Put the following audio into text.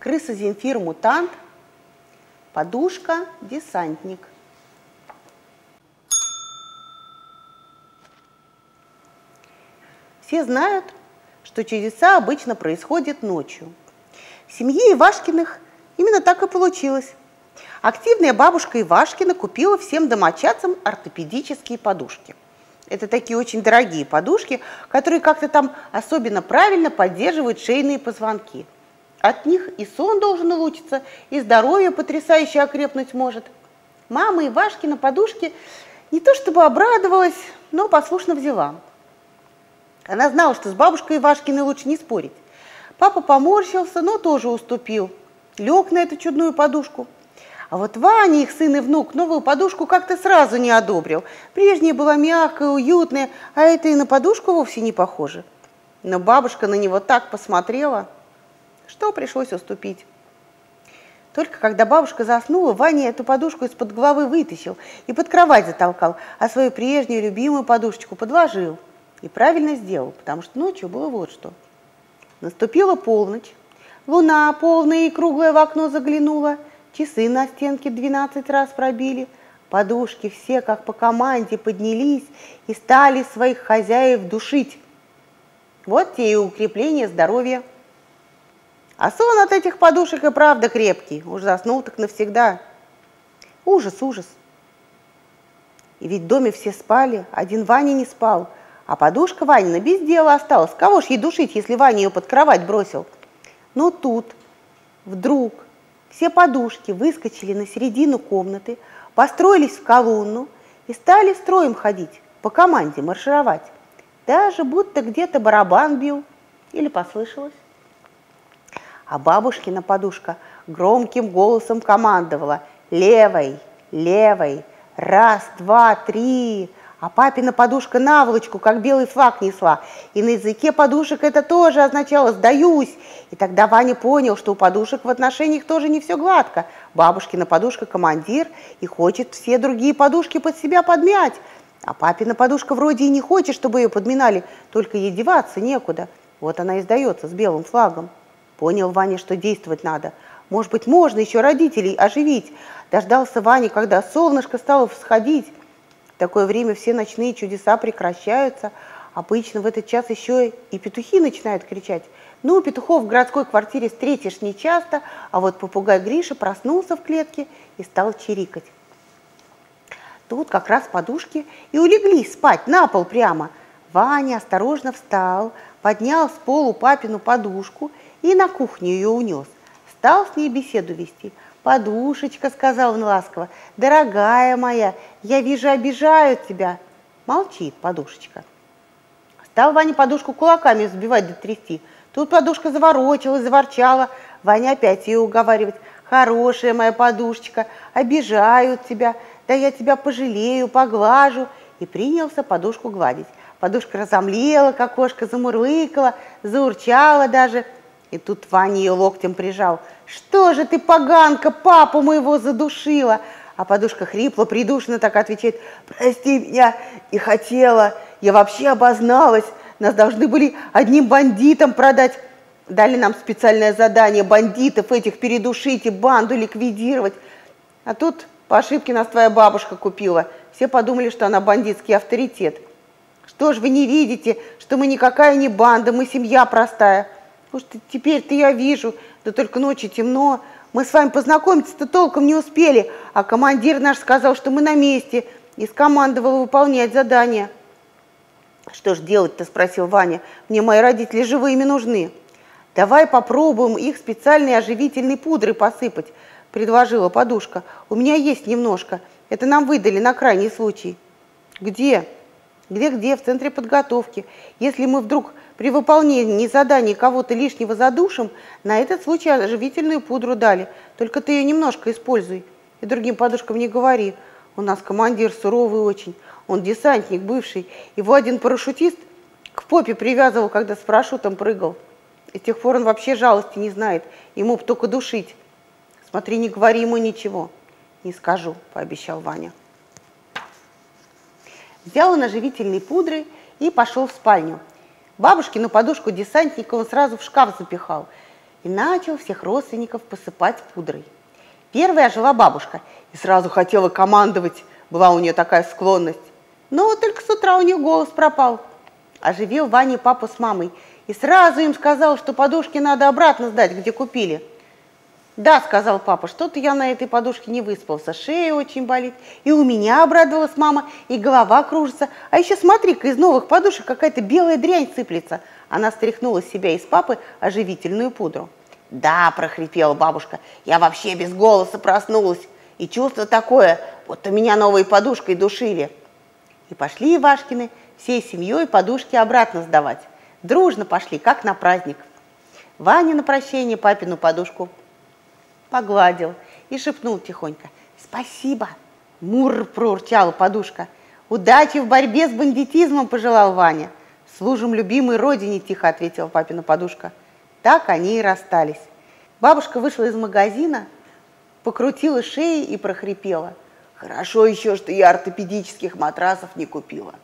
крыса Земфир мутант, подушка десантник. Все знают, что чудеса обычно происходят ночью. В семье Ивашкиных именно так и получилось. Активная бабушка Ивашкина купила всем домочадцам ортопедические подушки. Это такие очень дорогие подушки, которые как-то там особенно правильно поддерживают шейные позвонки. От них и сон должен улучшиться, и здоровье потрясающе окрепнуть может. Мама Ивашкина подушки не то чтобы обрадовалась, но послушно взяла. Она знала, что с бабушкой Ивашкиной лучше не спорить. Папа поморщился, но тоже уступил. Лег на эту чудную подушку. А вот Ваня, их сын и внук, новую подушку как-то сразу не одобрил. Прежняя была мягкая, уютная, а это и на подушку вовсе не похоже. Но бабушка на него так посмотрела, что пришлось уступить. Только когда бабушка заснула, Ваня эту подушку из-под головы вытащил и под кровать затолкал, а свою прежнюю любимую подушечку подложил – и правильно сделал, потому что ночью было вот что. Наступила полночь, луна полная и круглая в окно заглянула, часы на стенке двенадцать раз пробили, подушки все, как по команде, поднялись и стали своих хозяев душить. Вот те и укрепление здоровья. А сон от этих подушек и правда крепкий, уж заснул так навсегда. Ужас, ужас. И ведь в доме все спали, один Ваня не спал – а подушка Ванина без дела осталась. Кого ж ей душить, если Ваня ее под кровать бросил? Но тут вдруг все подушки выскочили на середину комнаты, построились в колонну и стали строем ходить, по команде маршировать. Даже будто где-то барабан бил или послышалось. А бабушкина подушка громким голосом командовала «Левой, левой, раз, два, три!» А папина подушка наволочку, как белый флаг несла. И на языке подушек это тоже означало «сдаюсь». И тогда Ваня понял, что у подушек в отношениях тоже не все гладко. Бабушкина подушка командир и хочет все другие подушки под себя подмять. А папина подушка вроде и не хочет, чтобы ее подминали, только ей деваться некуда. Вот она и сдается с белым флагом. Понял Ваня, что действовать надо. Может быть, можно еще родителей оживить. Дождался Ваня, когда солнышко стало всходить, такое время все ночные чудеса прекращаются. Обычно в этот час еще и петухи начинают кричать. Ну, петухов в городской квартире встретишь нечасто, а вот попугай Гриша проснулся в клетке и стал чирикать. Тут как раз подушки и улеглись спать на пол прямо. Ваня осторожно встал, поднял с полу папину подушку и на кухню ее унес. Стал с ней беседу вести – «Подушечка», — сказал он ласково, — «дорогая моя, я вижу, обижают тебя». Молчит подушечка. Стал Ваня подушку кулаками взбивать да трясти. Тут подушка заворочилась, заворчала. Ваня опять ее уговаривать. «Хорошая моя подушечка, обижают тебя, да я тебя пожалею, поглажу». И принялся подушку гладить. Подушка разомлела, как кошка замурлыкала, заурчала даже. И тут Ваня ее локтем прижал – что же ты, поганка, папу моего задушила? А подушка хрипло, придушно так отвечает, прости меня, не хотела, я вообще обозналась, нас должны были одним бандитам продать. Дали нам специальное задание бандитов этих передушить и банду ликвидировать. А тут по ошибке нас твоя бабушка купила. Все подумали, что она бандитский авторитет. Что ж вы не видите, что мы никакая не банда, мы семья простая? Может, теперь-то я вижу, да только ночью темно. Мы с вами познакомиться-то толком не успели, а командир наш сказал, что мы на месте, и скомандовал выполнять задание. Что ж делать-то, спросил Ваня. Мне мои родители живыми нужны. Давай попробуем их специальной оживительной пудрой посыпать, предложила подушка. У меня есть немножко. Это нам выдали на крайний случай. Где? Где-где? В центре подготовки. Если мы вдруг при выполнении заданий кого-то лишнего задушим, на этот случай оживительную пудру дали. Только ты ее немножко используй. И другим подушкам не говори. У нас командир суровый очень. Он десантник бывший. Его один парашютист к попе привязывал, когда с парашютом прыгал. И с тех пор он вообще жалости не знает. Ему бы только душить. Смотри, не говори ему ничего. Не скажу, пообещал Ваня. Взял он оживительной пудры и пошел в спальню. Бабушкину подушку десантника он сразу в шкаф запихал. и начал всех родственников посыпать пудрой. Первая жила бабушка и сразу хотела командовать, была у нее такая склонность. Но только с утра у нее голос пропал. Оживил Ваня папу с мамой и сразу им сказал, что подушки надо обратно сдать, где купили. «Да», — сказал папа, — «что-то я на этой подушке не выспался, шея очень болит, и у меня обрадовалась мама, и голова кружится, а еще смотри-ка, из новых подушек какая-то белая дрянь сыплется». Она стряхнула с себя из папы оживительную пудру. «Да», — прохрипела бабушка, — «я вообще без голоса проснулась, и чувство такое, вот у меня новой подушкой душили». И пошли Ивашкины всей семьей подушки обратно сдавать. Дружно пошли, как на праздник. Ваня на прощение папину подушку погладил и шепнул тихонько «Спасибо!» Мур проурчала подушка. «Удачи в борьбе с бандитизмом!» пожелал Ваня. «Служим любимой родине!» тихо ответила папина подушка. Так они и расстались. Бабушка вышла из магазина, покрутила шеей и прохрипела. «Хорошо еще, что я ортопедических матрасов не купила».